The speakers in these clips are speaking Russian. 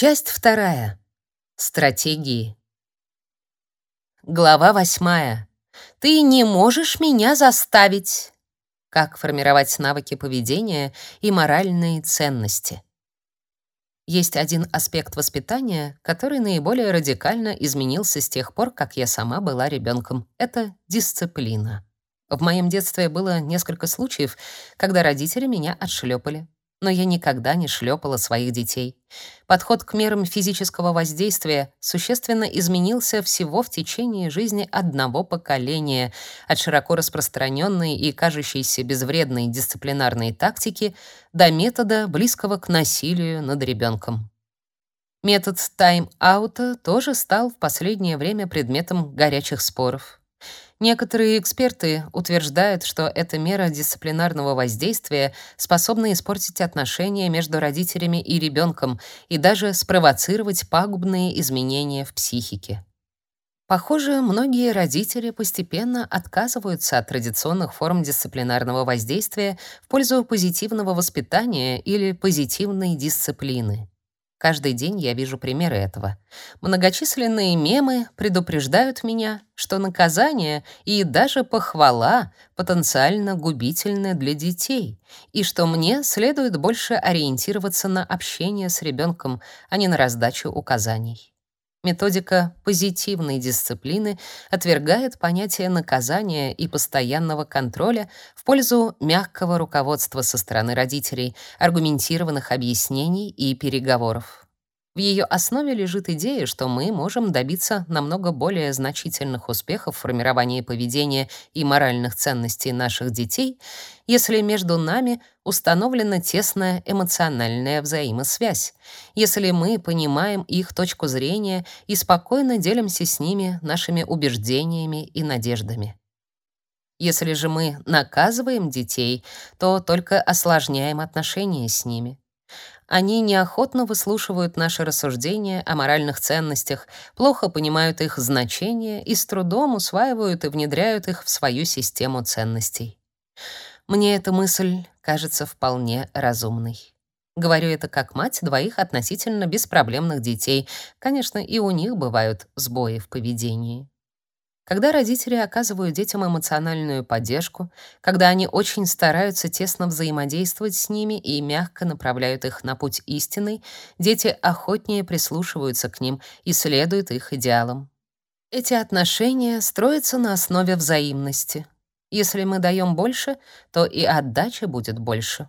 Часть вторая. Стратегии. Глава восьмая. Ты не можешь меня заставить. Как формировать навыки поведения и моральные ценности. Есть один аспект воспитания, который наиболее радикально изменился с тех пор, как я сама была ребенком. Это дисциплина. В моем детстве было несколько случаев, когда родители меня отшлепали но я никогда не шлепала своих детей. Подход к мерам физического воздействия существенно изменился всего в течение жизни одного поколения, от широко распространенной и кажущейся безвредной дисциплинарной тактики до метода, близкого к насилию над ребенком. Метод тайм-аута тоже стал в последнее время предметом горячих споров. Некоторые эксперты утверждают, что эта мера дисциплинарного воздействия способна испортить отношения между родителями и ребенком и даже спровоцировать пагубные изменения в психике. Похоже, многие родители постепенно отказываются от традиционных форм дисциплинарного воздействия в пользу позитивного воспитания или позитивной дисциплины. Каждый день я вижу примеры этого. Многочисленные мемы предупреждают меня, что наказание и даже похвала потенциально губительны для детей, и что мне следует больше ориентироваться на общение с ребенком, а не на раздачу указаний. Методика позитивной дисциплины отвергает понятие наказания и постоянного контроля в пользу мягкого руководства со стороны родителей, аргументированных объяснений и переговоров. В ее основе лежит идея, что мы можем добиться намного более значительных успехов в формировании поведения и моральных ценностей наших детей, если между нами установлена тесная эмоциональная взаимосвязь, если мы понимаем их точку зрения и спокойно делимся с ними нашими убеждениями и надеждами. Если же мы наказываем детей, то только осложняем отношения с ними. Они неохотно выслушивают наши рассуждения о моральных ценностях, плохо понимают их значение и с трудом усваивают и внедряют их в свою систему ценностей. Мне эта мысль кажется вполне разумной. Говорю это как мать двоих относительно беспроблемных детей. Конечно, и у них бывают сбои в поведении. Когда родители оказывают детям эмоциональную поддержку, когда они очень стараются тесно взаимодействовать с ними и мягко направляют их на путь истинный, дети охотнее прислушиваются к ним и следуют их идеалам. Эти отношения строятся на основе взаимности. Если мы даем больше, то и отдача будет больше.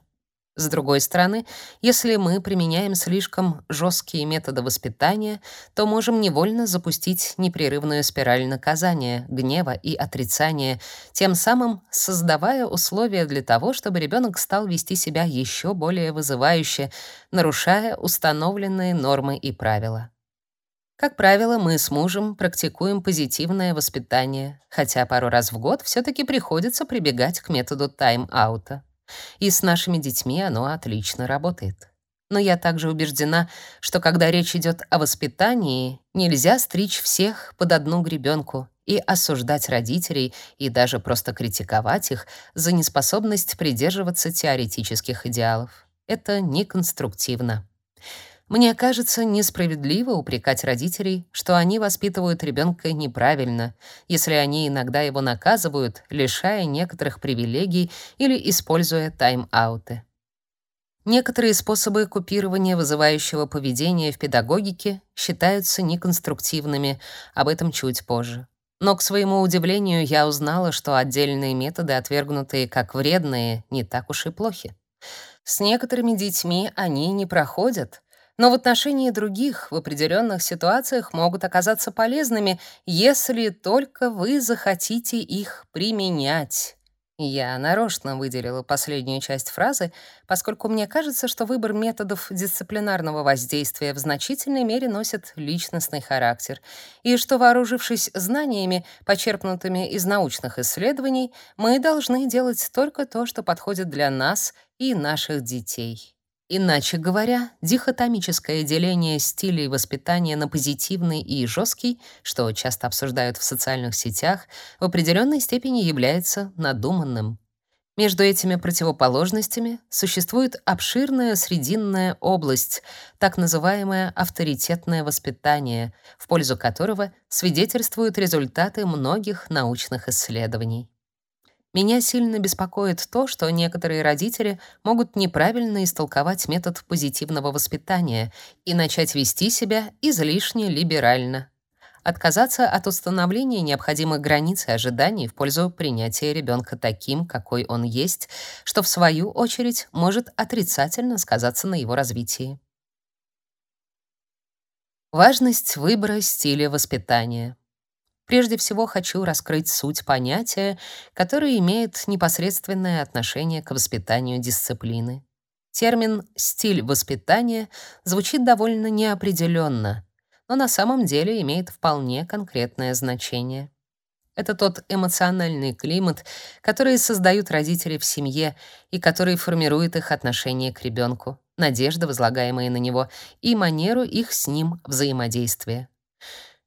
С другой стороны, если мы применяем слишком жесткие методы воспитания, то можем невольно запустить непрерывную спираль наказания, гнева и отрицания, тем самым создавая условия для того, чтобы ребенок стал вести себя еще более вызывающе, нарушая установленные нормы и правила. Как правило, мы с мужем практикуем позитивное воспитание, хотя пару раз в год все таки приходится прибегать к методу тайм-аута. И с нашими детьми оно отлично работает. Но я также убеждена, что когда речь идет о воспитании, нельзя стричь всех под одну гребенку и осуждать родителей и даже просто критиковать их за неспособность придерживаться теоретических идеалов. Это неконструктивно. Мне кажется несправедливо упрекать родителей, что они воспитывают ребенка неправильно, если они иногда его наказывают, лишая некоторых привилегий или используя тайм-ауты. Некоторые способы купирования вызывающего поведения в педагогике считаются неконструктивными, об этом чуть позже. Но, к своему удивлению, я узнала, что отдельные методы, отвергнутые как вредные, не так уж и плохи. С некоторыми детьми они не проходят — но в отношении других в определенных ситуациях могут оказаться полезными, если только вы захотите их применять. Я нарочно выделила последнюю часть фразы, поскольку мне кажется, что выбор методов дисциплинарного воздействия в значительной мере носит личностный характер, и что, вооружившись знаниями, почерпнутыми из научных исследований, мы должны делать только то, что подходит для нас и наших детей. Иначе говоря, дихотомическое деление стилей воспитания на позитивный и жесткий, что часто обсуждают в социальных сетях, в определенной степени является надуманным. Между этими противоположностями существует обширная срединная область, так называемое авторитетное воспитание, в пользу которого свидетельствуют результаты многих научных исследований. Меня сильно беспокоит то, что некоторые родители могут неправильно истолковать метод позитивного воспитания и начать вести себя излишне либерально отказаться от установления необходимых границ и ожиданий в пользу принятия ребенка таким, какой он есть, что в свою очередь может отрицательно сказаться на его развитии. Важность выбора стиля воспитания. Прежде всего хочу раскрыть суть понятия, которое имеет непосредственное отношение к воспитанию дисциплины. Термин «стиль воспитания» звучит довольно неопределенно — но на самом деле имеет вполне конкретное значение. Это тот эмоциональный климат, который создают родители в семье и который формирует их отношение к ребенку, надежды, возлагаемые на него, и манеру их с ним взаимодействия.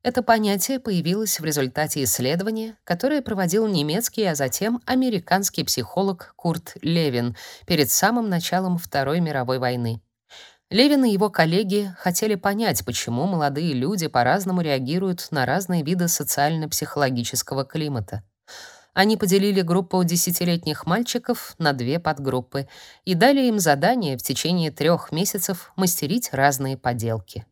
Это понятие появилось в результате исследования, которое проводил немецкий, а затем американский психолог Курт Левин перед самым началом Второй мировой войны. Левин и его коллеги хотели понять, почему молодые люди по-разному реагируют на разные виды социально-психологического климата. Они поделили группу десятилетних мальчиков на две подгруппы и дали им задание в течение трех месяцев мастерить разные поделки.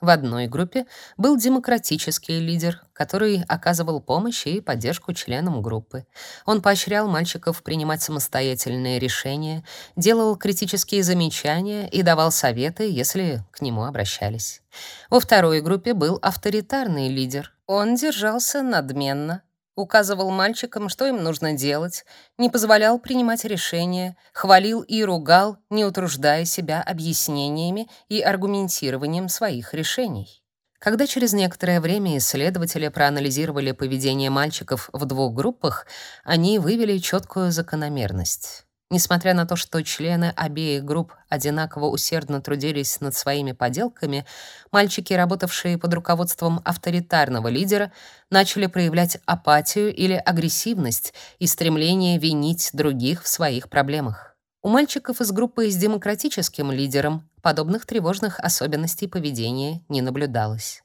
В одной группе был демократический лидер, который оказывал помощь и поддержку членам группы. Он поощрял мальчиков принимать самостоятельные решения, делал критические замечания и давал советы, если к нему обращались. Во второй группе был авторитарный лидер. Он держался надменно, указывал мальчикам, что им нужно делать, не позволял принимать решения, хвалил и ругал, не утруждая себя объяснениями и аргументированием своих решений. Когда через некоторое время исследователи проанализировали поведение мальчиков в двух группах, они вывели четкую закономерность. Несмотря на то, что члены обеих групп одинаково усердно трудились над своими поделками, мальчики, работавшие под руководством авторитарного лидера, начали проявлять апатию или агрессивность и стремление винить других в своих проблемах. У мальчиков из группы с демократическим лидером подобных тревожных особенностей поведения не наблюдалось.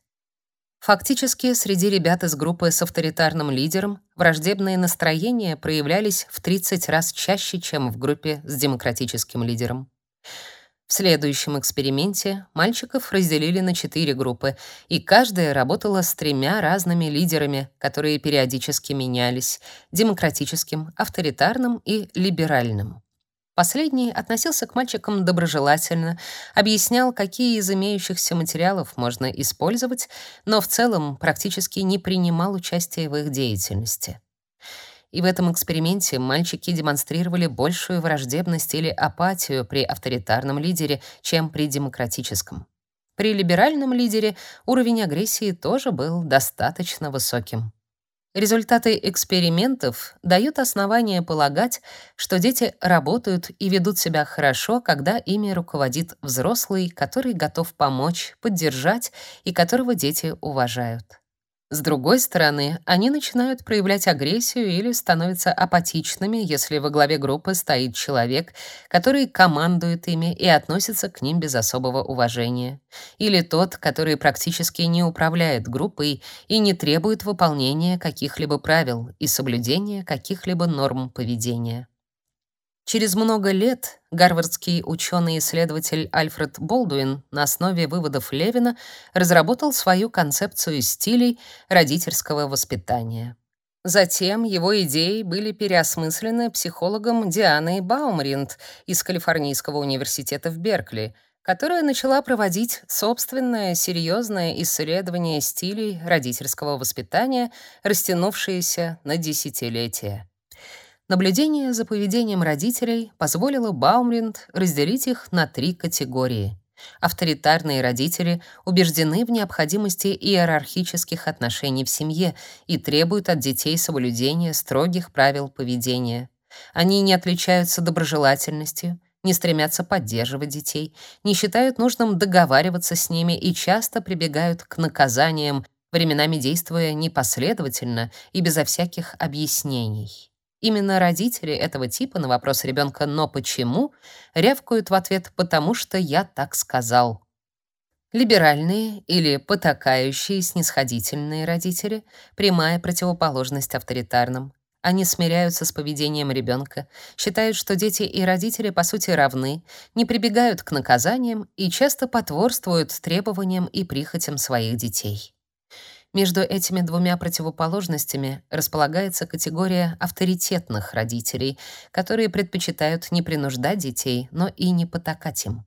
Фактически, среди ребят из группы с авторитарным лидером враждебные настроения проявлялись в 30 раз чаще, чем в группе с демократическим лидером. В следующем эксперименте мальчиков разделили на четыре группы, и каждая работала с тремя разными лидерами, которые периодически менялись — демократическим, авторитарным и либеральным. Последний относился к мальчикам доброжелательно, объяснял, какие из имеющихся материалов можно использовать, но в целом практически не принимал участия в их деятельности. И в этом эксперименте мальчики демонстрировали большую враждебность или апатию при авторитарном лидере, чем при демократическом. При либеральном лидере уровень агрессии тоже был достаточно высоким. Результаты экспериментов дают основания полагать, что дети работают и ведут себя хорошо, когда ими руководит взрослый, который готов помочь, поддержать и которого дети уважают. С другой стороны, они начинают проявлять агрессию или становятся апатичными, если во главе группы стоит человек, который командует ими и относится к ним без особого уважения, или тот, который практически не управляет группой и не требует выполнения каких-либо правил и соблюдения каких-либо норм поведения. Через много лет гарвардский ученый-исследователь Альфред Болдуин на основе выводов Левина разработал свою концепцию стилей родительского воспитания. Затем его идеи были переосмыслены психологом Дианой Баумринд из Калифорнийского университета в Беркли, которая начала проводить собственное серьезное исследование стилей родительского воспитания, растянувшееся на десятилетия. Наблюдение за поведением родителей позволило Баумринд разделить их на три категории. Авторитарные родители убеждены в необходимости иерархических отношений в семье и требуют от детей соблюдения строгих правил поведения. Они не отличаются доброжелательностью, не стремятся поддерживать детей, не считают нужным договариваться с ними и часто прибегают к наказаниям, временами действуя непоследовательно и безо всяких объяснений. Именно родители этого типа на вопрос ребенка «но почему?» рявкают в ответ «потому что я так сказал». Либеральные или потакающие снисходительные родители — прямая противоположность авторитарным. Они смиряются с поведением ребенка, считают, что дети и родители по сути равны, не прибегают к наказаниям и часто потворствуют требованиям и прихотям своих детей. Между этими двумя противоположностями располагается категория авторитетных родителей, которые предпочитают не принуждать детей, но и не потакать им.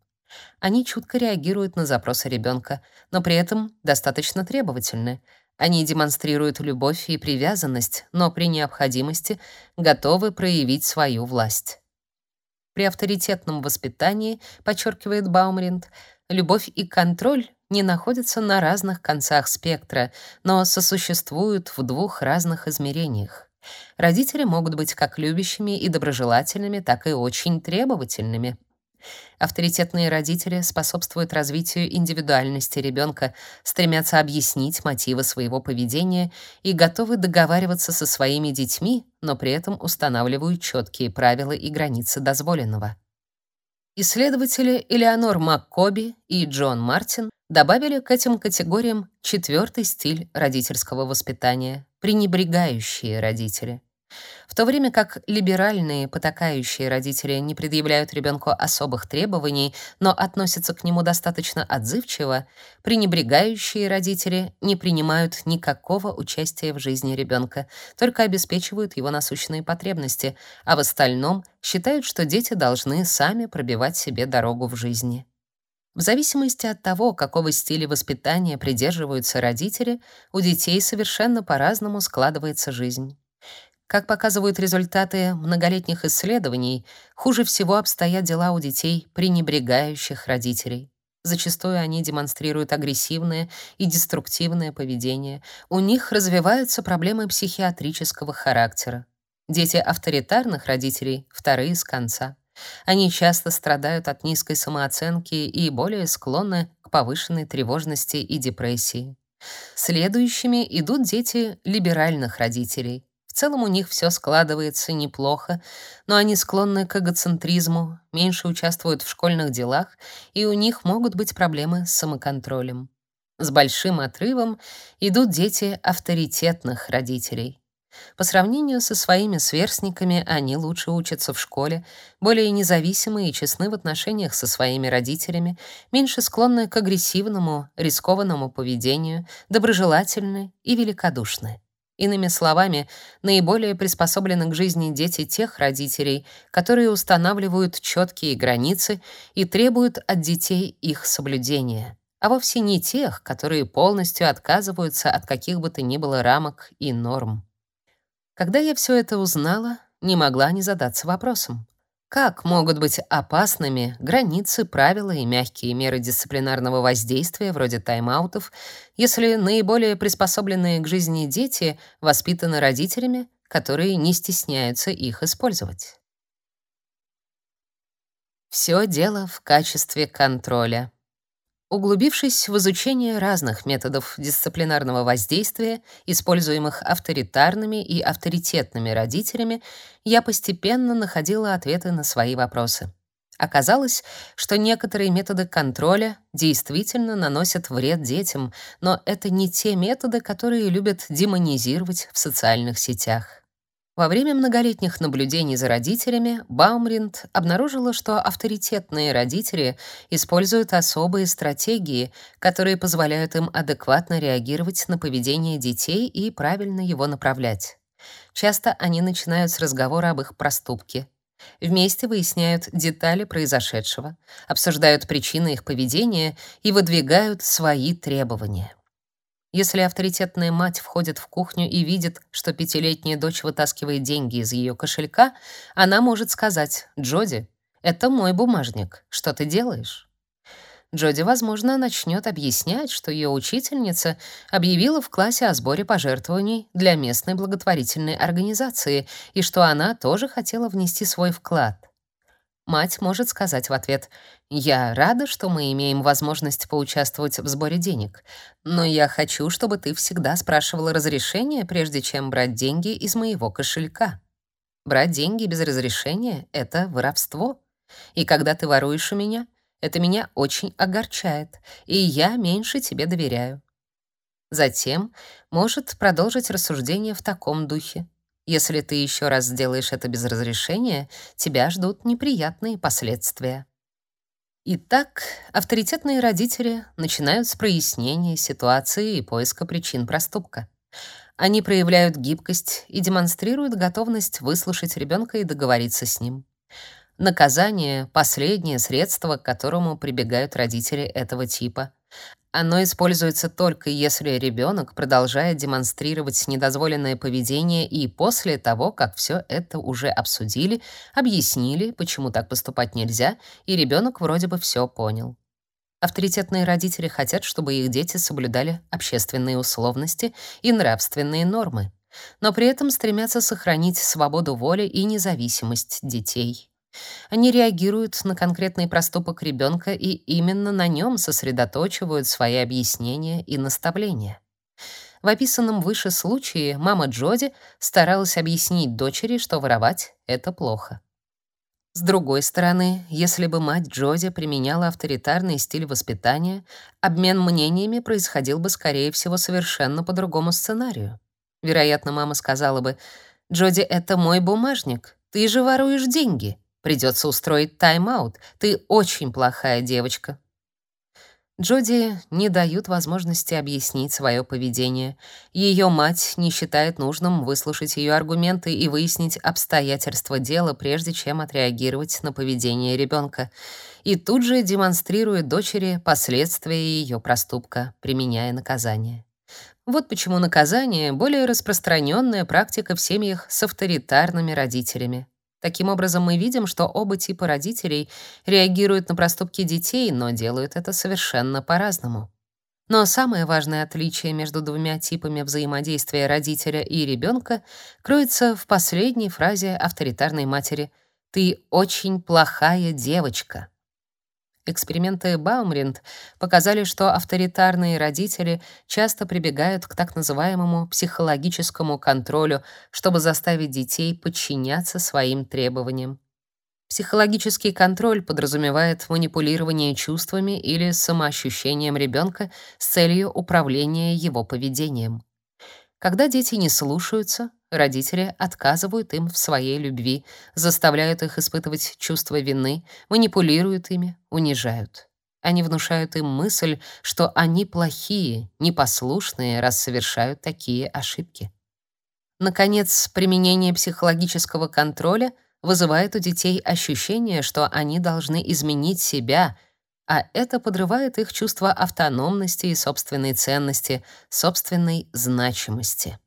Они чутко реагируют на запросы ребенка, но при этом достаточно требовательны. Они демонстрируют любовь и привязанность, но при необходимости готовы проявить свою власть. При авторитетном воспитании, подчеркивает Баумринд, любовь и контроль не находятся на разных концах спектра, но сосуществуют в двух разных измерениях. Родители могут быть как любящими и доброжелательными, так и очень требовательными. Авторитетные родители способствуют развитию индивидуальности ребенка, стремятся объяснить мотивы своего поведения и готовы договариваться со своими детьми, но при этом устанавливают четкие правила и границы дозволенного. Исследователи Элеонор МакКоби и Джон Мартин добавили к этим категориям четвертый стиль родительского воспитания — пренебрегающие родители. В то время как либеральные, потакающие родители не предъявляют ребенку особых требований, но относятся к нему достаточно отзывчиво, пренебрегающие родители не принимают никакого участия в жизни ребенка, только обеспечивают его насущные потребности, а в остальном считают, что дети должны сами пробивать себе дорогу в жизни. В зависимости от того, какого стиля воспитания придерживаются родители, у детей совершенно по-разному складывается жизнь. Как показывают результаты многолетних исследований, хуже всего обстоят дела у детей, пренебрегающих родителей. Зачастую они демонстрируют агрессивное и деструктивное поведение. У них развиваются проблемы психиатрического характера. Дети авторитарных родителей — вторые с конца. Они часто страдают от низкой самооценки и более склонны к повышенной тревожности и депрессии. Следующими идут дети либеральных родителей. В целом у них все складывается неплохо, но они склонны к эгоцентризму, меньше участвуют в школьных делах, и у них могут быть проблемы с самоконтролем. С большим отрывом идут дети авторитетных родителей. По сравнению со своими сверстниками они лучше учатся в школе, более независимы и честны в отношениях со своими родителями, меньше склонны к агрессивному, рискованному поведению, доброжелательны и великодушны. Иными словами, наиболее приспособлены к жизни дети тех родителей, которые устанавливают четкие границы и требуют от детей их соблюдения, а вовсе не тех, которые полностью отказываются от каких бы то ни было рамок и норм. Когда я все это узнала, не могла не задаться вопросом: как могут быть опасными границы, правила и мягкие меры дисциплинарного воздействия, вроде тайм-аутов, если наиболее приспособленные к жизни дети воспитаны родителями, которые не стесняются их использовать? Все дело в качестве контроля. Углубившись в изучение разных методов дисциплинарного воздействия, используемых авторитарными и авторитетными родителями, я постепенно находила ответы на свои вопросы. Оказалось, что некоторые методы контроля действительно наносят вред детям, но это не те методы, которые любят демонизировать в социальных сетях. Во время многолетних наблюдений за родителями Баумринд обнаружила, что авторитетные родители используют особые стратегии, которые позволяют им адекватно реагировать на поведение детей и правильно его направлять. Часто они начинают с разговора об их проступке. Вместе выясняют детали произошедшего, обсуждают причины их поведения и выдвигают свои требования. Если авторитетная мать входит в кухню и видит, что пятилетняя дочь вытаскивает деньги из ее кошелька, она может сказать «Джоди, это мой бумажник. Что ты делаешь?» Джоди, возможно, начнет объяснять, что ее учительница объявила в классе о сборе пожертвований для местной благотворительной организации и что она тоже хотела внести свой вклад. Мать может сказать в ответ: "Я рада, что мы имеем возможность поучаствовать в сборе денег, но я хочу, чтобы ты всегда спрашивала разрешение, прежде чем брать деньги из моего кошелька". Брать деньги без разрешения — это воровство. И когда ты воруешь у меня, это меня очень огорчает, и я меньше тебе доверяю. Затем может продолжить рассуждение в таком духе. Если ты еще раз сделаешь это без разрешения, тебя ждут неприятные последствия. Итак, авторитетные родители начинают с прояснения ситуации и поиска причин проступка. Они проявляют гибкость и демонстрируют готовность выслушать ребенка и договориться с ним. Наказание — последнее средство, к которому прибегают родители этого типа. Оно используется только если ребенок продолжает демонстрировать недозволенное поведение и после того, как все это уже обсудили, объяснили, почему так поступать нельзя, и ребенок вроде бы все понял. Авторитетные родители хотят, чтобы их дети соблюдали общественные условности и нравственные нормы, но при этом стремятся сохранить свободу воли и независимость детей. Они реагируют на конкретный проступок ребенка и именно на нем сосредотачивают свои объяснения и наставления. В описанном выше случае мама Джоди старалась объяснить дочери, что воровать — это плохо. С другой стороны, если бы мать Джоди применяла авторитарный стиль воспитания, обмен мнениями происходил бы, скорее всего, совершенно по другому сценарию. Вероятно, мама сказала бы, «Джоди, это мой бумажник, ты же воруешь деньги, придется устроить тайм-аут, ты очень плохая девочка». Джоди не дают возможности объяснить свое поведение. Ее мать не считает нужным выслушать ее аргументы и выяснить обстоятельства дела, прежде чем отреагировать на поведение ребенка. И тут же демонстрирует дочери последствия ее проступка, применяя наказание. Вот почему наказание — более распространенная практика в семьях с авторитарными родителями. Таким образом, мы видим, что оба типа родителей реагируют на проступки детей, но делают это совершенно по-разному. Но самое важное отличие между двумя типами взаимодействия родителя и ребенка кроется в последней фразе авторитарной матери «Ты очень плохая девочка». Эксперименты Баумринд показали, что авторитарные родители часто прибегают к так называемому психологическому контролю, чтобы заставить детей подчиняться своим требованиям. Психологический контроль подразумевает манипулирование чувствами или самоощущением ребенка с целью управления его поведением. Когда дети не слушаются, родители отказывают им в своей любви, заставляют их испытывать чувство вины, манипулируют ими, унижают. Они внушают им мысль, что они плохие, непослушные, раз совершают такие ошибки. Наконец, применение психологического контроля вызывает у детей ощущение, что они должны изменить себя, а это подрывает их чувство автономности и собственной ценности, собственной значимости.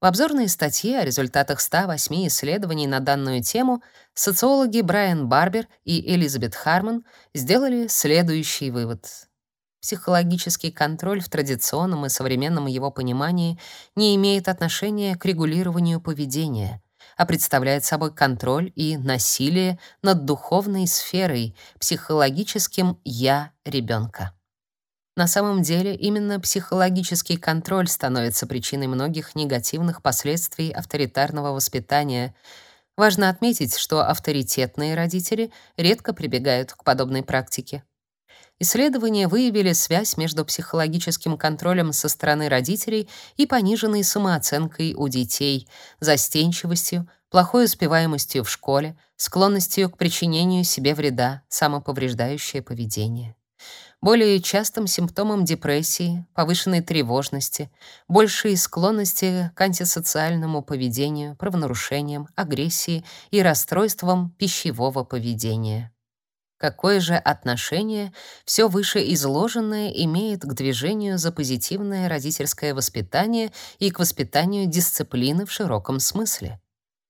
В обзорной статье о результатах 108 исследований на данную тему социологи Брайан Барбер и Элизабет Харман сделали следующий вывод. Психологический контроль в традиционном и современном его понимании не имеет отношения к регулированию поведения, а представляет собой контроль и насилие над духовной сферой, психологическим «я» ребенка. На самом деле, именно психологический контроль становится причиной многих негативных последствий авторитарного воспитания. Важно отметить, что авторитетные родители редко прибегают к подобной практике. Исследования выявили связь между психологическим контролем со стороны родителей и пониженной самооценкой у детей, застенчивостью, плохой успеваемостью в школе, склонностью к причинению себе вреда, самоповреждающее поведение более частым симптомом депрессии, повышенной тревожности, большей склонности к антисоциальному поведению, правонарушениям, агрессии и расстройствам пищевого поведения. Какое же отношение все вышеизложенное имеет к движению за позитивное родительское воспитание и к воспитанию дисциплины в широком смысле?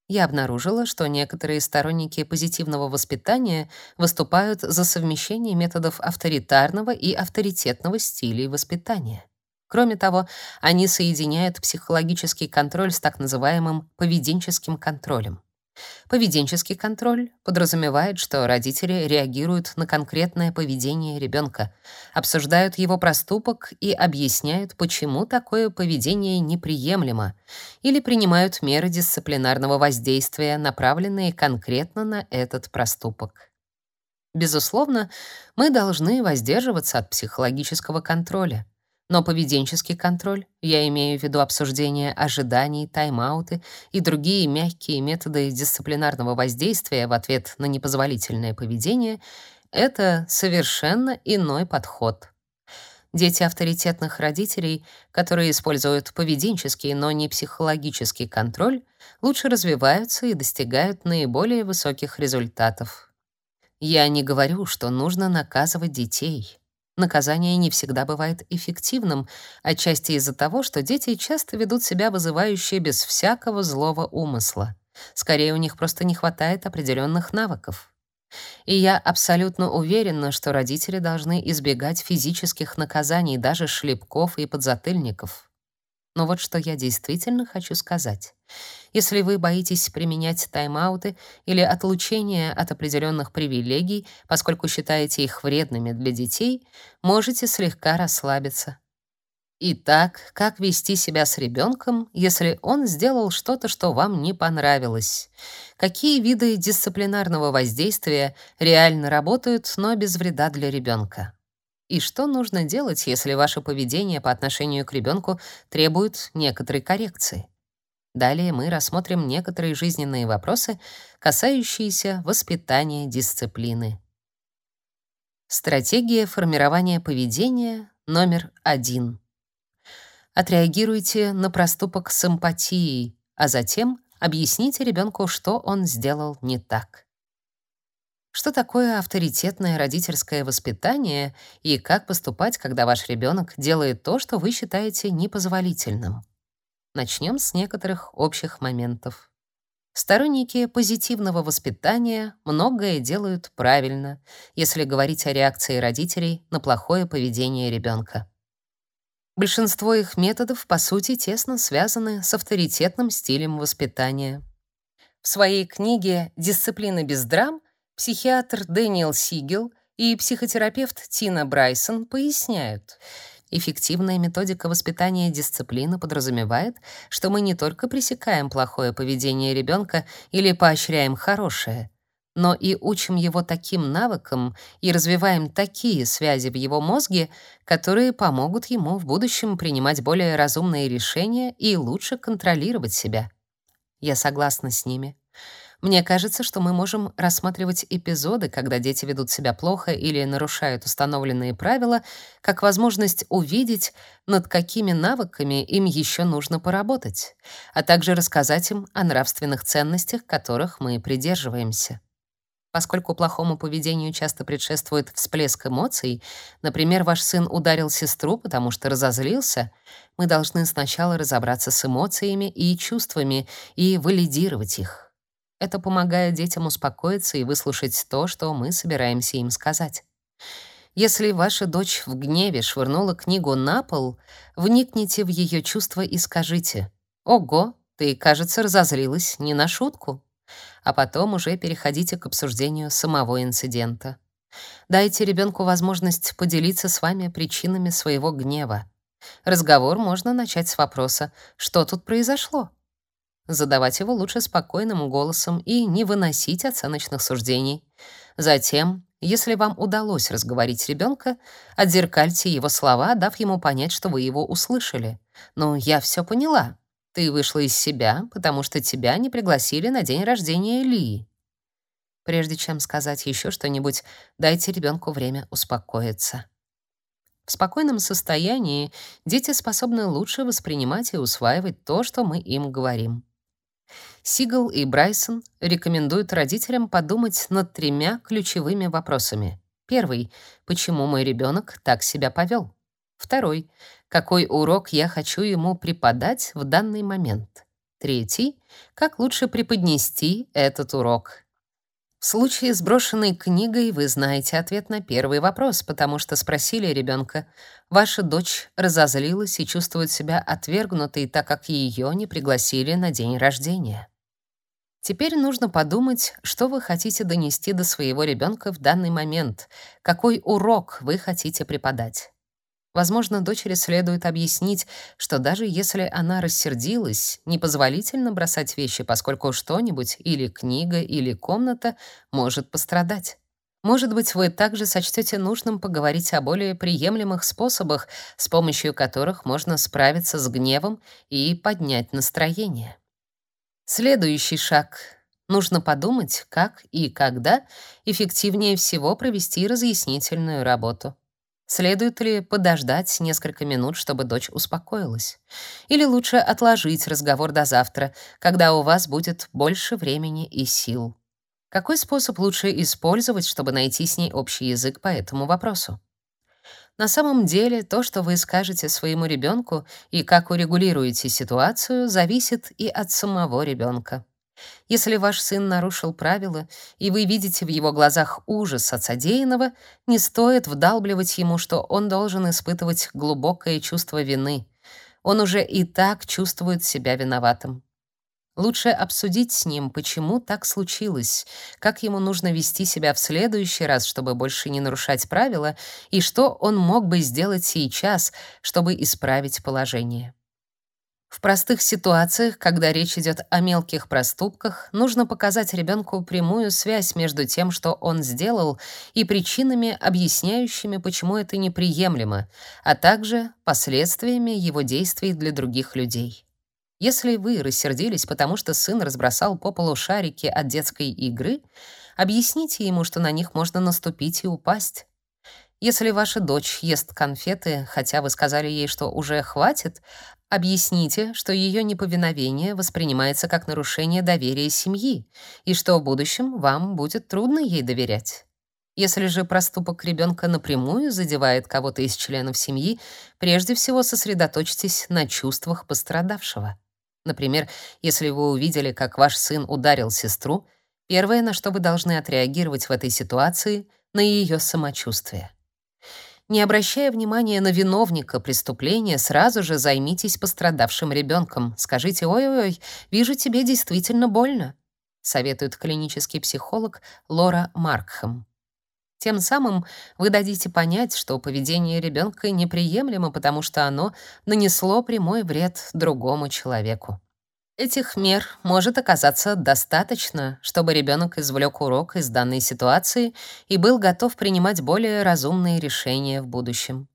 я обнаружила, что некоторые сторонники позитивного воспитания выступают за совмещение методов авторитарного и авторитетного стилей воспитания. Кроме того, они соединяют психологический контроль с так называемым поведенческим контролем. Поведенческий контроль подразумевает, что родители реагируют на конкретное поведение ребенка, обсуждают его проступок и объясняют, почему такое поведение неприемлемо, или принимают меры дисциплинарного воздействия, направленные конкретно на этот проступок. Безусловно, мы должны воздерживаться от психологического контроля. Но поведенческий контроль, я имею в виду обсуждение ожиданий, тайм-ауты и другие мягкие методы дисциплинарного воздействия в ответ на непозволительное поведение, это совершенно иной подход. Дети авторитетных родителей, которые используют поведенческий, но не психологический контроль, лучше развиваются и достигают наиболее высоких результатов. Я не говорю, что нужно наказывать детей. Наказание не всегда бывает эффективным, отчасти из-за того, что дети часто ведут себя вызывающе без всякого злого умысла. Скорее, у них просто не хватает определенных навыков. И я абсолютно уверена, что родители должны избегать физических наказаний, даже шлепков и подзатыльников. Но вот что я действительно хочу сказать. Если вы боитесь применять тайм-ауты или отлучение от определенных привилегий, поскольку считаете их вредными для детей, можете слегка расслабиться. Итак, как вести себя с ребенком, если он сделал что-то, что вам не понравилось? Какие виды дисциплинарного воздействия реально работают, но без вреда для ребенка? И что нужно делать, если ваше поведение по отношению к ребенку требует некоторой коррекции? Далее мы рассмотрим некоторые жизненные вопросы, касающиеся воспитания дисциплины. Стратегия формирования поведения номер один. Отреагируйте на проступок с эмпатией, а затем объясните ребенку, что он сделал не так. Что такое авторитетное родительское воспитание и как поступать, когда ваш ребенок делает то, что вы считаете непозволительным? Начнем с некоторых общих моментов. Сторонники позитивного воспитания многое делают правильно, если говорить о реакции родителей на плохое поведение ребенка. Большинство их методов, по сути, тесно связаны с авторитетным стилем воспитания. В своей книге «Дисциплина без драм» психиатр Дэниел Сигел и психотерапевт Тина Брайсон поясняют, Эффективная методика воспитания дисциплины подразумевает, что мы не только пресекаем плохое поведение ребенка или поощряем хорошее, но и учим его таким навыкам и развиваем такие связи в его мозге, которые помогут ему в будущем принимать более разумные решения и лучше контролировать себя. Я согласна с ними. Мне кажется, что мы можем рассматривать эпизоды, когда дети ведут себя плохо или нарушают установленные правила, как возможность увидеть, над какими навыками им еще нужно поработать, а также рассказать им о нравственных ценностях, которых мы придерживаемся. Поскольку плохому поведению часто предшествует всплеск эмоций, например, ваш сын ударил сестру, потому что разозлился, мы должны сначала разобраться с эмоциями и чувствами и валидировать их. Это помогает детям успокоиться и выслушать то, что мы собираемся им сказать. Если ваша дочь в гневе швырнула книгу на пол, вникните в ее чувства и скажите: "Ого, ты, кажется, разозлилась не на шутку". А потом уже переходите к обсуждению самого инцидента. Дайте ребенку возможность поделиться с вами причинами своего гнева. Разговор можно начать с вопроса: "Что тут произошло?" Задавать его лучше спокойным голосом и не выносить оценочных суждений. Затем, если вам удалось разговорить ребенка, отзеркальте его слова, дав ему понять, что вы его услышали. «Ну, я все поняла. Ты вышла из себя, потому что тебя не пригласили на день рождения Лии». Прежде чем сказать еще что-нибудь, дайте ребенку время успокоиться. В спокойном состоянии дети способны лучше воспринимать и усваивать то, что мы им говорим. Сигал и Брайсон рекомендуют родителям подумать над тремя ключевыми вопросами. Первый почему мой ребенок так себя повел? Второй какой урок я хочу ему преподать в данный момент? Третий как лучше преподнести этот урок? В случае с брошенной книгой вы знаете ответ на первый вопрос, потому что спросили ребенка: "Ваша дочь разозлилась и чувствует себя отвергнутой, так как ее не пригласили на день рождения?" Теперь нужно подумать, что вы хотите донести до своего ребенка в данный момент, какой урок вы хотите преподать. Возможно, дочери следует объяснить, что даже если она рассердилась, непозволительно бросать вещи, поскольку что-нибудь или книга, или комната может пострадать. Может быть, вы также сочтете нужным поговорить о более приемлемых способах, с помощью которых можно справиться с гневом и поднять настроение. Следующий шаг. Нужно подумать, как и когда эффективнее всего провести разъяснительную работу. Следует ли подождать несколько минут, чтобы дочь успокоилась? Или лучше отложить разговор до завтра, когда у вас будет больше времени и сил? Какой способ лучше использовать, чтобы найти с ней общий язык по этому вопросу? На самом деле, то, что вы скажете своему ребенку и как урегулируете ситуацию, зависит и от самого ребенка. Если ваш сын нарушил правила, и вы видите в его глазах ужас от содеянного, не стоит вдалбливать ему, что он должен испытывать глубокое чувство вины. Он уже и так чувствует себя виноватым. Лучше обсудить с ним, почему так случилось, как ему нужно вести себя в следующий раз, чтобы больше не нарушать правила, и что он мог бы сделать сейчас, чтобы исправить положение. В простых ситуациях, когда речь идет о мелких проступках, нужно показать ребенку прямую связь между тем, что он сделал, и причинами, объясняющими, почему это неприемлемо, а также последствиями его действий для других людей. Если вы рассердились, потому что сын разбросал по полу шарики от детской игры, объясните ему, что на них можно наступить и упасть. Если ваша дочь ест конфеты, хотя вы сказали ей, что уже хватит, объясните, что ее неповиновение воспринимается как нарушение доверия семьи и что в будущем вам будет трудно ей доверять. Если же проступок ребенка напрямую задевает кого-то из членов семьи, прежде всего сосредоточьтесь на чувствах пострадавшего. Например, если вы увидели, как ваш сын ударил сестру, первое, на что вы должны отреагировать в этой ситуации, на ее самочувствие. Не обращая внимания на виновника преступления, сразу же займитесь пострадавшим ребенком. Скажите: "Ой-ой-ой, вижу, тебе действительно больно", советует клинический психолог Лора Маркхэм. Тем самым вы дадите понять, что поведение ребенка неприемлемо, потому что оно нанесло прямой вред другому человеку. Этих мер может оказаться достаточно, чтобы ребенок извлек урок из данной ситуации и был готов принимать более разумные решения в будущем.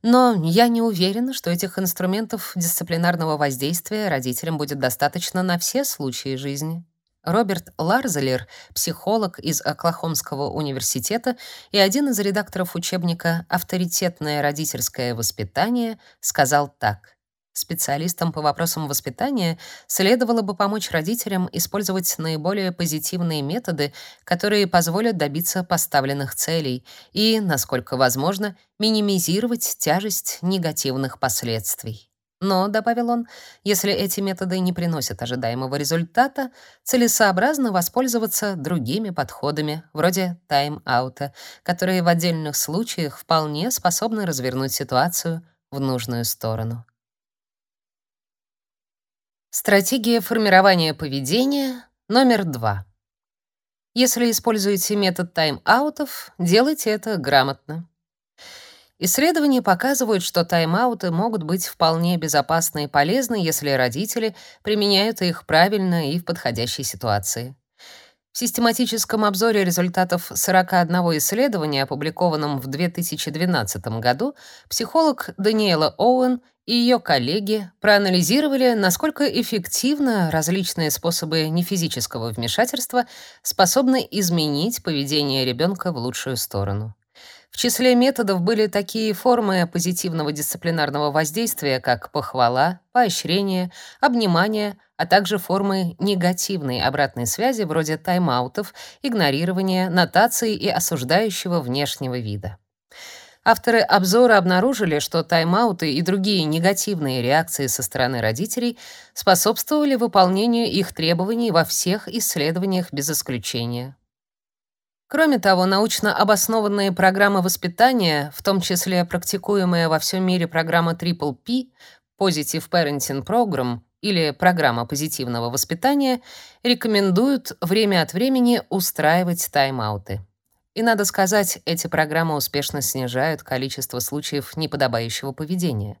Но я не уверена, что этих инструментов дисциплинарного воздействия родителям будет достаточно на все случаи жизни. Роберт Ларзелер, психолог из Оклахомского университета и один из редакторов учебника «Авторитетное родительское воспитание», сказал так. Специалистам по вопросам воспитания следовало бы помочь родителям использовать наиболее позитивные методы, которые позволят добиться поставленных целей и, насколько возможно, минимизировать тяжесть негативных последствий. Но, добавил он, если эти методы не приносят ожидаемого результата, целесообразно воспользоваться другими подходами, вроде тайм-аута, которые в отдельных случаях вполне способны развернуть ситуацию в нужную сторону. Стратегия формирования поведения номер два. Если используете метод тайм-аутов, делайте это грамотно. Исследования показывают, что тайм-ауты могут быть вполне безопасны и полезны, если родители применяют их правильно и в подходящей ситуации. В систематическом обзоре результатов 41 исследования, опубликованном в 2012 году, психолог Даниэла Оуэн и ее коллеги проанализировали, насколько эффективно различные способы нефизического вмешательства способны изменить поведение ребенка в лучшую сторону. В числе методов были такие формы позитивного дисциплинарного воздействия, как похвала, поощрение, обнимание, а также формы негативной обратной связи вроде тайм-аутов, игнорирования, нотации и осуждающего внешнего вида. Авторы обзора обнаружили, что тайм-ауты и другие негативные реакции со стороны родителей способствовали выполнению их требований во всех исследованиях без исключения. Кроме того, научно обоснованные программы воспитания, в том числе практикуемая во всем мире программа Triple P, Positive Parenting Program, или программа позитивного воспитания рекомендуют время от времени устраивать тайм-ауты. И надо сказать, эти программы успешно снижают количество случаев неподобающего поведения.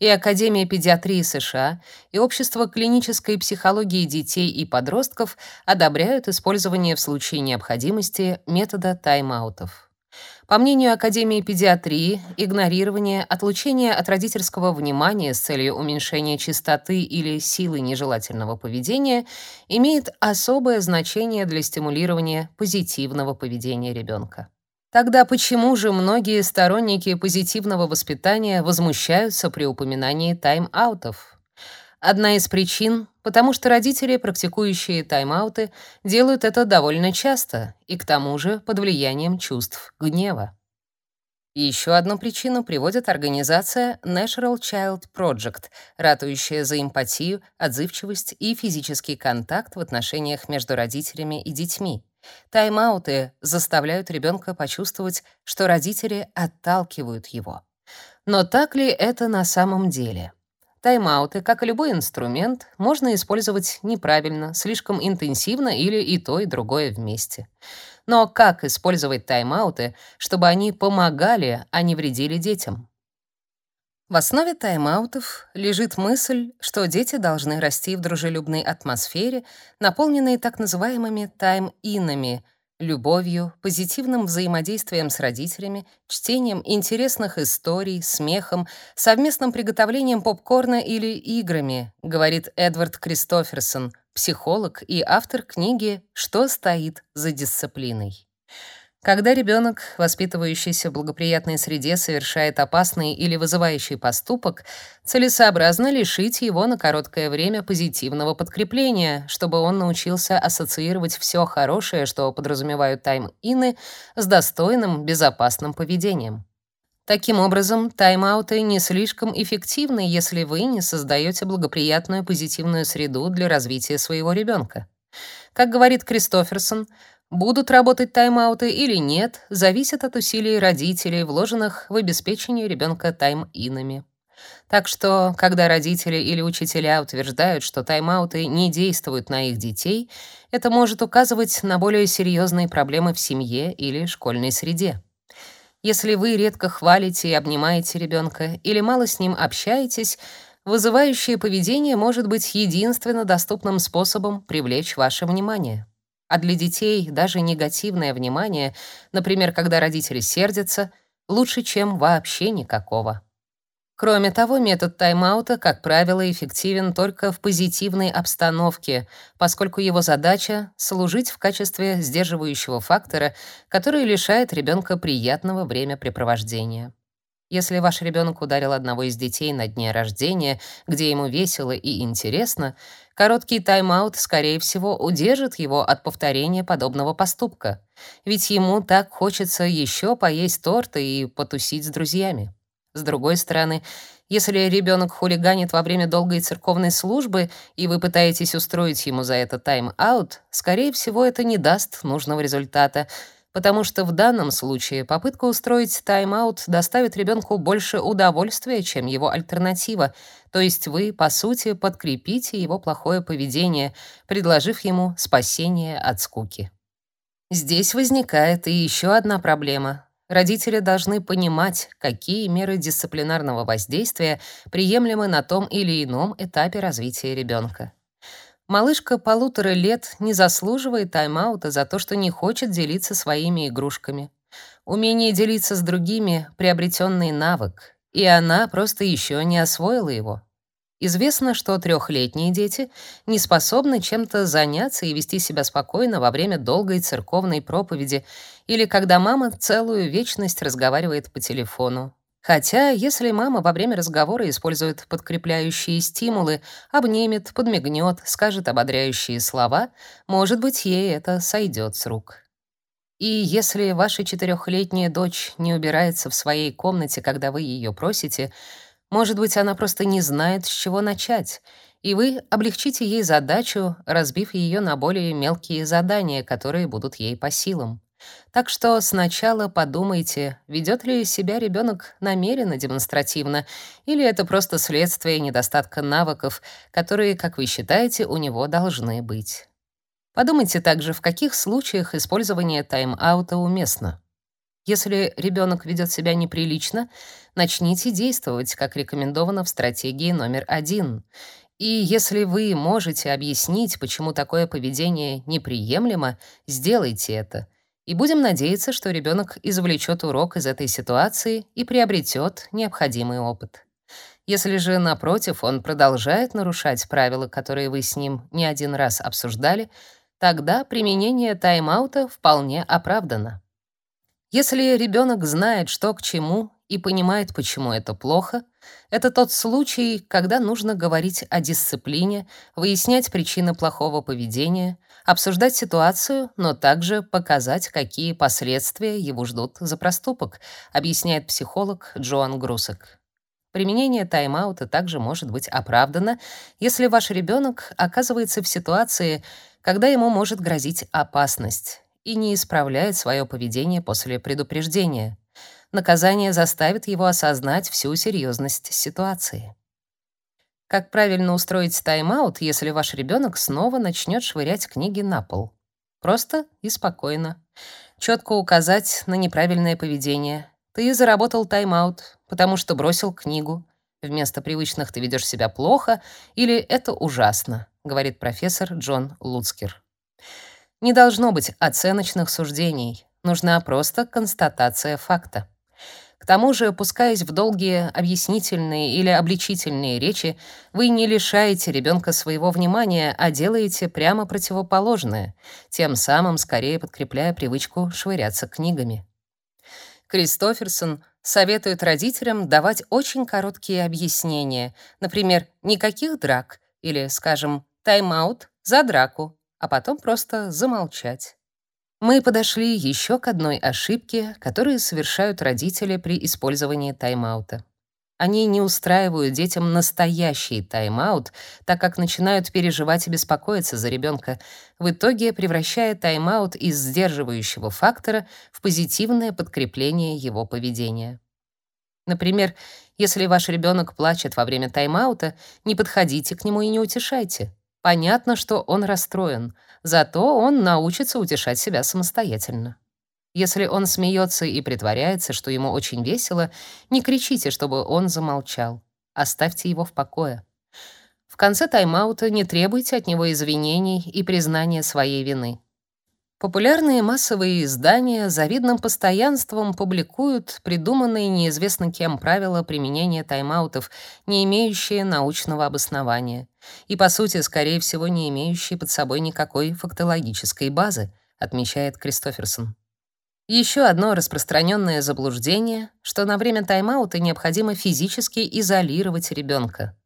И Академия педиатрии США, и Общество клинической психологии детей и подростков одобряют использование в случае необходимости метода тайм-аутов. По мнению Академии педиатрии, игнорирование, отлучение от родительского внимания с целью уменьшения частоты или силы нежелательного поведения имеет особое значение для стимулирования позитивного поведения ребенка. Тогда почему же многие сторонники позитивного воспитания возмущаются при упоминании тайм-аутов? Одна из причин потому что родители, практикующие тайм-ауты, делают это довольно часто и к тому же под влиянием чувств гнева. И еще одну причину приводит организация Natural Child Project, ратующая за эмпатию, отзывчивость и физический контакт в отношениях между родителями и детьми. Тайм-ауты заставляют ребенка почувствовать, что родители отталкивают его. Но так ли это на самом деле? Тайм-ауты, как и любой инструмент, можно использовать неправильно, слишком интенсивно или и то, и другое вместе. Но как использовать тайм-ауты, чтобы они помогали, а не вредили детям? В основе тайм-аутов лежит мысль, что дети должны расти в дружелюбной атмосфере, наполненной так называемыми тайм-инами — любовью, позитивным взаимодействием с родителями, чтением интересных историй, смехом, совместным приготовлением попкорна или играми, говорит Эдвард Кристоферсон, психолог и автор книги «Что стоит за дисциплиной». Когда ребенок, воспитывающийся в благоприятной среде, совершает опасный или вызывающий поступок, целесообразно лишить его на короткое время позитивного подкрепления, чтобы он научился ассоциировать все хорошее, что подразумевают тайм-ины, с достойным, безопасным поведением. Таким образом, тайм-ауты не слишком эффективны, если вы не создаете благоприятную позитивную среду для развития своего ребенка. Как говорит Кристоферсон, Будут работать тайм-ауты или нет, зависит от усилий родителей, вложенных в обеспечение ребенка тайм-инами. Так что, когда родители или учителя утверждают, что тайм-ауты не действуют на их детей, это может указывать на более серьезные проблемы в семье или школьной среде. Если вы редко хвалите и обнимаете ребенка или мало с ним общаетесь, вызывающее поведение может быть единственно доступным способом привлечь ваше внимание. А для детей даже негативное внимание, например, когда родители сердятся, лучше, чем вообще никакого. Кроме того, метод тайм-аута, как правило, эффективен только в позитивной обстановке, поскольку его задача — служить в качестве сдерживающего фактора, который лишает ребенка приятного времяпрепровождения. Если ваш ребенок ударил одного из детей на дне рождения, где ему весело и интересно, короткий тайм-аут, скорее всего, удержит его от повторения подобного поступка. Ведь ему так хочется еще поесть торта и потусить с друзьями. С другой стороны, если ребенок хулиганит во время долгой церковной службы, и вы пытаетесь устроить ему за это тайм-аут, скорее всего, это не даст нужного результата — потому что в данном случае попытка устроить тайм-аут доставит ребенку больше удовольствия, чем его альтернатива, то есть вы, по сути, подкрепите его плохое поведение, предложив ему спасение от скуки. Здесь возникает и еще одна проблема. Родители должны понимать, какие меры дисциплинарного воздействия приемлемы на том или ином этапе развития ребенка. Малышка полутора лет не заслуживает тайм-аута за то, что не хочет делиться своими игрушками. Умение делиться с другими — приобретенный навык, и она просто еще не освоила его. Известно, что трехлетние дети не способны чем-то заняться и вести себя спокойно во время долгой церковной проповеди или когда мама целую вечность разговаривает по телефону. Хотя, если мама во время разговора использует подкрепляющие стимулы, обнимет, подмигнет, скажет ободряющие слова, может быть, ей это сойдет с рук. И если ваша четырехлетняя дочь не убирается в своей комнате, когда вы ее просите, может быть, она просто не знает, с чего начать, и вы облегчите ей задачу, разбив ее на более мелкие задания, которые будут ей по силам. Так что сначала подумайте, ведет ли себя ребенок намеренно демонстративно, или это просто следствие недостатка навыков, которые, как вы считаете, у него должны быть. Подумайте также, в каких случаях использование тайм-аута уместно. Если ребенок ведет себя неприлично, начните действовать, как рекомендовано в стратегии номер один. И если вы можете объяснить, почему такое поведение неприемлемо, сделайте это. И будем надеяться, что ребенок извлечет урок из этой ситуации и приобретет необходимый опыт. Если же, напротив, он продолжает нарушать правила, которые вы с ним не один раз обсуждали, тогда применение тайм-аута вполне оправдано. Если ребенок знает, что к чему, и понимает, почему это плохо, это тот случай, когда нужно говорить о дисциплине, выяснять причины плохого поведения, обсуждать ситуацию, но также показать, какие последствия его ждут за проступок, объясняет психолог Джоан Грусек. Применение тайм-аута также может быть оправдано, если ваш ребенок оказывается в ситуации, когда ему может грозить опасность и не исправляет свое поведение после предупреждения. Наказание заставит его осознать всю серьезность ситуации. Как правильно устроить тайм-аут, если ваш ребенок снова начнет швырять книги на пол? Просто и спокойно. Четко указать на неправильное поведение. Ты заработал тайм-аут, потому что бросил книгу. Вместо привычных ты ведешь себя плохо или это ужасно, говорит профессор Джон Луцкер. Не должно быть оценочных суждений, нужна просто констатация факта. К тому же, опускаясь в долгие объяснительные или обличительные речи, вы не лишаете ребенка своего внимания, а делаете прямо противоположное, тем самым скорее подкрепляя привычку швыряться книгами. Кристоферсон советует родителям давать очень короткие объяснения, например, «никаких драк» или, скажем, «тайм-аут за драку», а потом просто замолчать. Мы подошли еще к одной ошибке, которую совершают родители при использовании тайм-аута. Они не устраивают детям настоящий тайм-аут, так как начинают переживать и беспокоиться за ребенка, в итоге превращая тайм-аут из сдерживающего фактора в позитивное подкрепление его поведения. Например, если ваш ребенок плачет во время тайм-аута, не подходите к нему и не утешайте. Понятно, что он расстроен, зато он научится утешать себя самостоятельно. Если он смеется и притворяется, что ему очень весело, не кричите, чтобы он замолчал. Оставьте его в покое. В конце тайм-аута не требуйте от него извинений и признания своей вины. Популярные массовые издания завидным постоянством публикуют придуманные неизвестно кем правила применения тайм-аутов, не имеющие научного обоснования и, по сути, скорее всего, не имеющие под собой никакой фактологической базы, отмечает Кристоферсон. Еще одно распространенное заблуждение, что на время тайм-аута необходимо физически изолировать ребенка.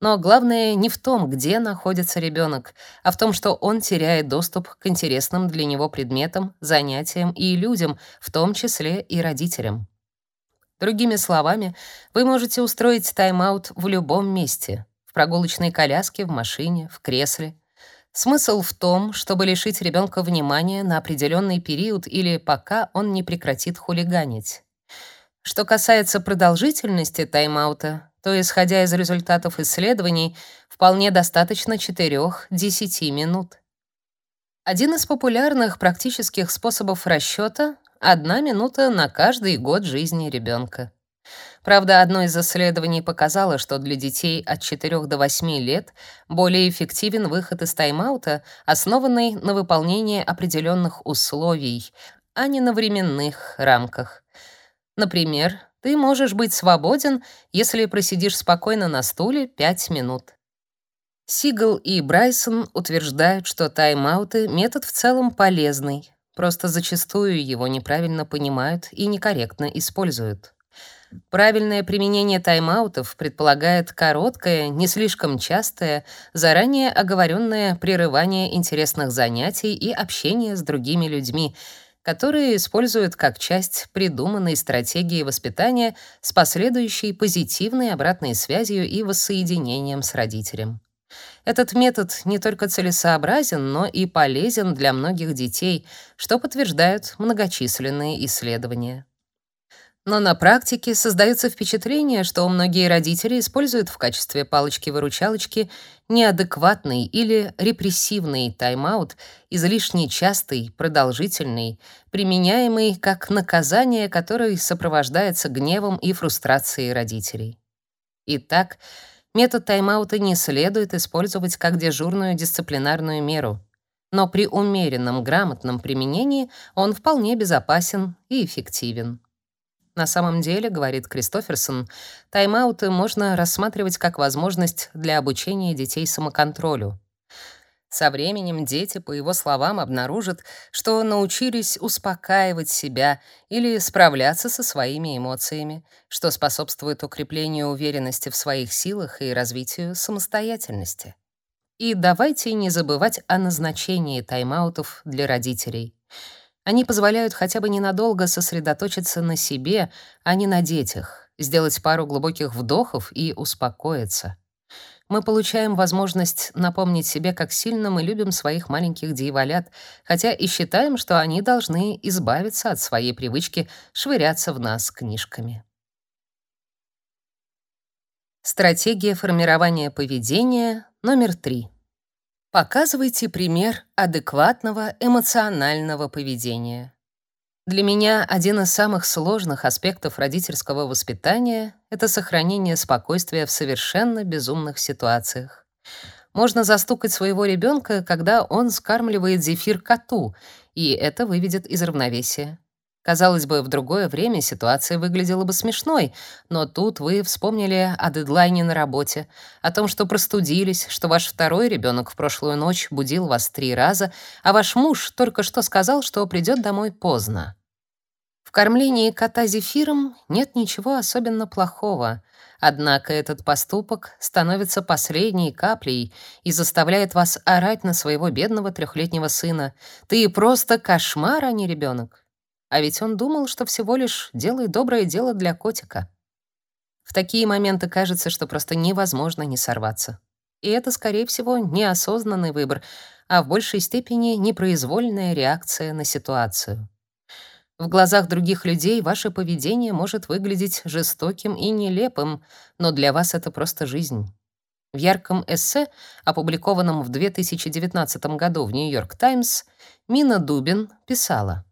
Но главное не в том, где находится ребенок, а в том, что он теряет доступ к интересным для него предметам, занятиям и людям, в том числе и родителям. Другими словами, вы можете устроить тайм-аут в любом месте: в прогулочной коляске, в машине, в кресле. Смысл в том, чтобы лишить ребенка внимания на определенный период или пока он не прекратит хулиганить. Что касается продолжительности тайм-аута, то, исходя из результатов исследований, вполне достаточно 4-10 минут. Один из популярных практических способов расчета — одна минута на каждый год жизни ребенка. Правда, одно из исследований показало, что для детей от 4 до 8 лет более эффективен выход из тайм-аута, основанный на выполнении определенных условий, а не на временных рамках. Например, ты можешь быть свободен, если просидишь спокойно на стуле 5 минут. Сигал и Брайсон утверждают, что тайм-ауты — метод в целом полезный, просто зачастую его неправильно понимают и некорректно используют. Правильное применение тайм-аутов предполагает короткое, не слишком частое, заранее оговоренное прерывание интересных занятий и общение с другими людьми — которые используют как часть придуманной стратегии воспитания с последующей позитивной обратной связью и воссоединением с родителем. Этот метод не только целесообразен, но и полезен для многих детей, что подтверждают многочисленные исследования. Но на практике создается впечатление, что многие родители используют в качестве палочки-выручалочки неадекватный или репрессивный тайм-аут, излишне частый, продолжительный, применяемый как наказание, которое сопровождается гневом и фрустрацией родителей. Итак, метод тайм-аута не следует использовать как дежурную дисциплинарную меру, но при умеренном грамотном применении он вполне безопасен и эффективен. На самом деле, говорит Кристоферсон, тайм-ауты можно рассматривать как возможность для обучения детей самоконтролю. Со временем дети, по его словам, обнаружат, что научились успокаивать себя или справляться со своими эмоциями, что способствует укреплению уверенности в своих силах и развитию самостоятельности. И давайте не забывать о назначении тайм-аутов для родителей. Они позволяют хотя бы ненадолго сосредоточиться на себе, а не на детях, сделать пару глубоких вдохов и успокоиться. Мы получаем возможность напомнить себе, как сильно мы любим своих маленьких дьяволят, хотя и считаем, что они должны избавиться от своей привычки швыряться в нас книжками. Стратегия формирования поведения номер три. Показывайте пример адекватного эмоционального поведения. Для меня один из самых сложных аспектов родительского воспитания — это сохранение спокойствия в совершенно безумных ситуациях. Можно застукать своего ребенка, когда он скармливает зефир коту, и это выведет из равновесия. Казалось бы, в другое время ситуация выглядела бы смешной, но тут вы вспомнили о дедлайне на работе, о том, что простудились, что ваш второй ребенок в прошлую ночь будил вас три раза, а ваш муж только что сказал, что придет домой поздно. В кормлении кота зефиром нет ничего особенно плохого, однако этот поступок становится последней каплей и заставляет вас орать на своего бедного трехлетнего сына. «Ты просто кошмар, а не ребенок!» А ведь он думал, что всего лишь делает доброе дело для котика. В такие моменты кажется, что просто невозможно не сорваться. И это, скорее всего, неосознанный выбор, а в большей степени непроизвольная реакция на ситуацию. В глазах других людей ваше поведение может выглядеть жестоким и нелепым, но для вас это просто жизнь. В ярком эссе, опубликованном в 2019 году в Нью-Йорк Таймс, Мина Дубин писала: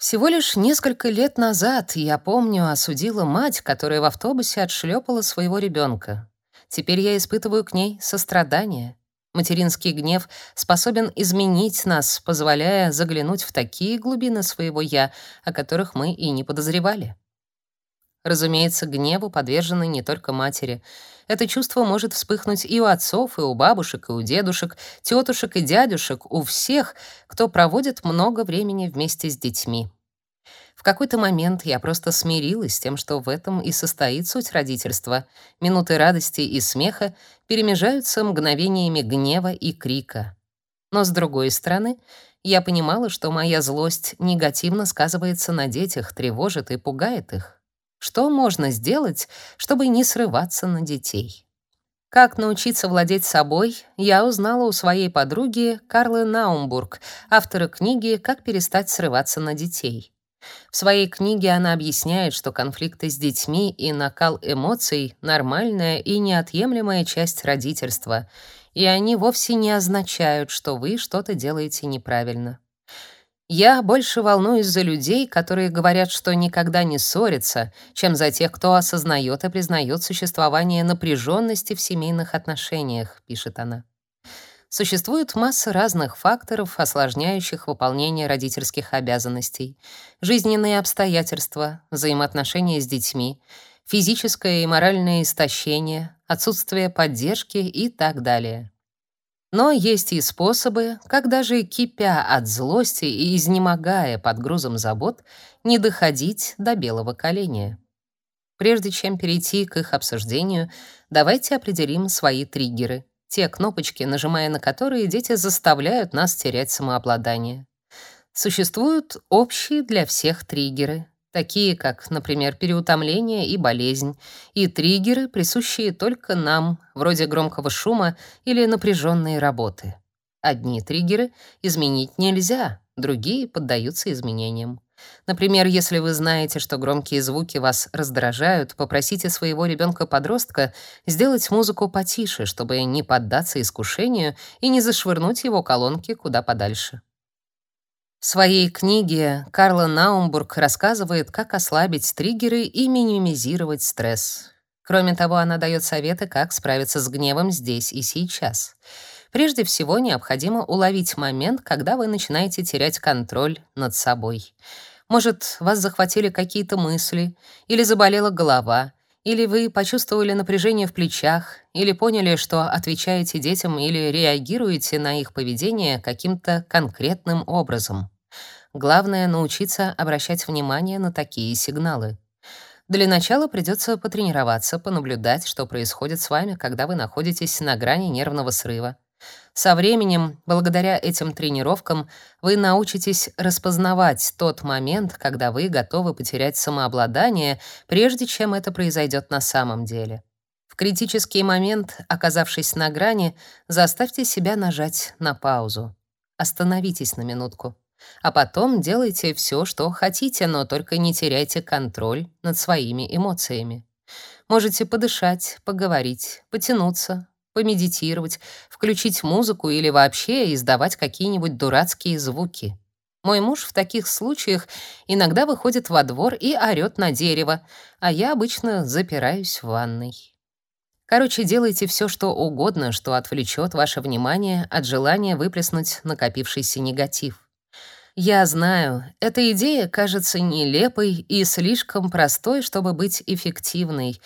всего лишь несколько лет назад, я помню, осудила мать, которая в автобусе отшлепала своего ребенка. Теперь я испытываю к ней сострадание. Материнский гнев способен изменить нас, позволяя заглянуть в такие глубины своего «я», о которых мы и не подозревали. Разумеется, гневу подвержены не только матери. Это чувство может вспыхнуть и у отцов, и у бабушек, и у дедушек, тетушек и дядюшек, у всех, кто проводит много времени вместе с детьми. В какой-то момент я просто смирилась с тем, что в этом и состоит суть родительства. Минуты радости и смеха перемежаются мгновениями гнева и крика. Но с другой стороны, я понимала, что моя злость негативно сказывается на детях, тревожит и пугает их. Что можно сделать, чтобы не срываться на детей? Как научиться владеть собой, я узнала у своей подруги Карлы Наумбург, автора книги «Как перестать срываться на детей». В своей книге она объясняет, что конфликты с детьми и накал эмоций — нормальная и неотъемлемая часть родительства, и они вовсе не означают, что вы что-то делаете неправильно. Я больше волнуюсь за людей, которые говорят, что никогда не ссорятся, чем за тех, кто осознает и признает существование напряженности в семейных отношениях, пишет она. Существует масса разных факторов, осложняющих выполнение родительских обязанностей. Жизненные обстоятельства, взаимоотношения с детьми, физическое и моральное истощение, отсутствие поддержки и так далее. Но есть и способы, как даже кипя от злости и изнемогая под грузом забот, не доходить до белого коленя. Прежде чем перейти к их обсуждению, давайте определим свои триггеры, те кнопочки, нажимая на которые дети заставляют нас терять самообладание. Существуют общие для всех триггеры. Такие как, например, переутомление и болезнь, и триггеры, присущие только нам, вроде громкого шума или напряженной работы. Одни триггеры изменить нельзя, другие поддаются изменениям. Например, если вы знаете, что громкие звуки вас раздражают, попросите своего ребенка-подростка сделать музыку потише, чтобы не поддаться искушению и не зашвырнуть его колонки куда подальше. В своей книге Карла Наумбург рассказывает, как ослабить триггеры и минимизировать стресс. Кроме того, она дает советы, как справиться с гневом здесь и сейчас. Прежде всего, необходимо уловить момент, когда вы начинаете терять контроль над собой. Может, вас захватили какие-то мысли, или заболела голова, или вы почувствовали напряжение в плечах, или поняли, что отвечаете детям или реагируете на их поведение каким-то конкретным образом. Главное — научиться обращать внимание на такие сигналы. Для начала придется потренироваться, понаблюдать, что происходит с вами, когда вы находитесь на грани нервного срыва. Со временем, благодаря этим тренировкам, вы научитесь распознавать тот момент, когда вы готовы потерять самообладание, прежде чем это произойдет на самом деле. В критический момент, оказавшись на грани, заставьте себя нажать на паузу. Остановитесь на минутку. А потом делайте все, что хотите, но только не теряйте контроль над своими эмоциями. Можете подышать, поговорить, потянуться, помедитировать, включить музыку или вообще издавать какие-нибудь дурацкие звуки. Мой муж в таких случаях иногда выходит во двор и орёт на дерево, а я обычно запираюсь в ванной. Короче, делайте все, что угодно, что отвлечет ваше внимание от желания выплеснуть накопившийся негатив. Я знаю, эта идея кажется нелепой и слишком простой, чтобы быть эффективной,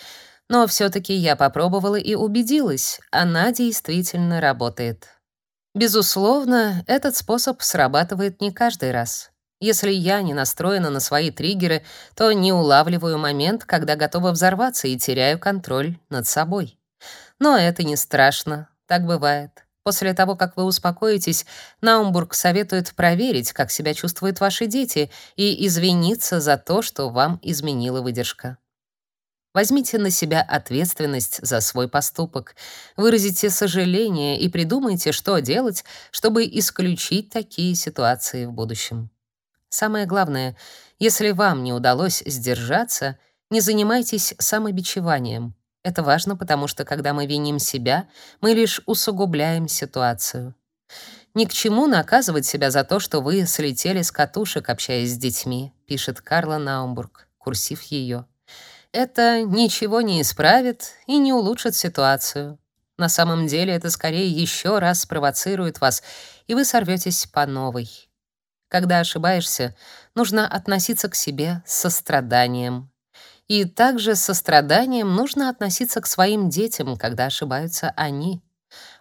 но все таки я попробовала и убедилась, она действительно работает. Безусловно, этот способ срабатывает не каждый раз. Если я не настроена на свои триггеры, то не улавливаю момент, когда готова взорваться и теряю контроль над собой. Но это не страшно, так бывает. После того, как вы успокоитесь, Наумбург советует проверить, как себя чувствуют ваши дети, и извиниться за то, что вам изменила выдержка. Возьмите на себя ответственность за свой поступок, выразите сожаление и придумайте, что делать, чтобы исключить такие ситуации в будущем. Самое главное, если вам не удалось сдержаться, не занимайтесь самобичеванием. Это важно, потому что когда мы виним себя, мы лишь усугубляем ситуацию. Ни к чему наказывать себя за то, что вы слетели с катушек, общаясь с детьми, пишет Карла Наумбург, курсив ее. Это ничего не исправит и не улучшит ситуацию. На самом деле это скорее еще раз спровоцирует вас, и вы сорветесь по новой. Когда ошибаешься, нужно относиться к себе с состраданием, и также с состраданием нужно относиться к своим детям, когда ошибаются они.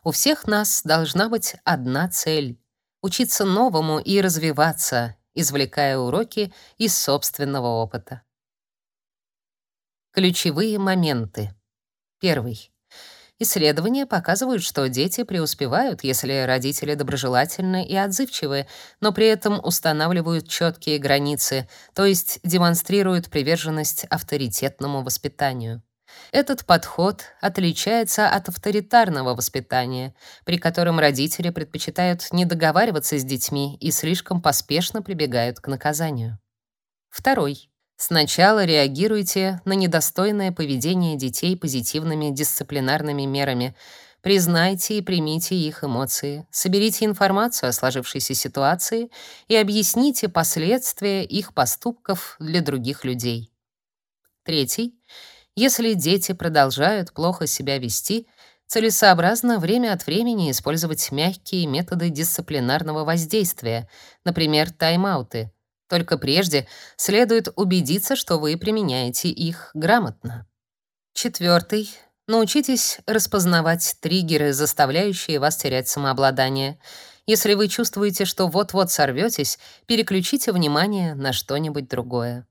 У всех нас должна быть одна цель — учиться новому и развиваться, извлекая уроки из собственного опыта. Ключевые моменты. Первый. Исследования показывают, что дети преуспевают, если родители доброжелательны и отзывчивы, но при этом устанавливают четкие границы, то есть демонстрируют приверженность авторитетному воспитанию. Этот подход отличается от авторитарного воспитания, при котором родители предпочитают не договариваться с детьми и слишком поспешно прибегают к наказанию. Второй. Сначала реагируйте на недостойное поведение детей позитивными дисциплинарными мерами. Признайте и примите их эмоции. Соберите информацию о сложившейся ситуации и объясните последствия их поступков для других людей. Третий. Если дети продолжают плохо себя вести, целесообразно время от времени использовать мягкие методы дисциплинарного воздействия, например, тайм-ауты, только прежде следует убедиться, что вы применяете их грамотно. Четвертый. Научитесь распознавать триггеры, заставляющие вас терять самообладание. Если вы чувствуете, что вот-вот сорветесь, переключите внимание на что-нибудь другое.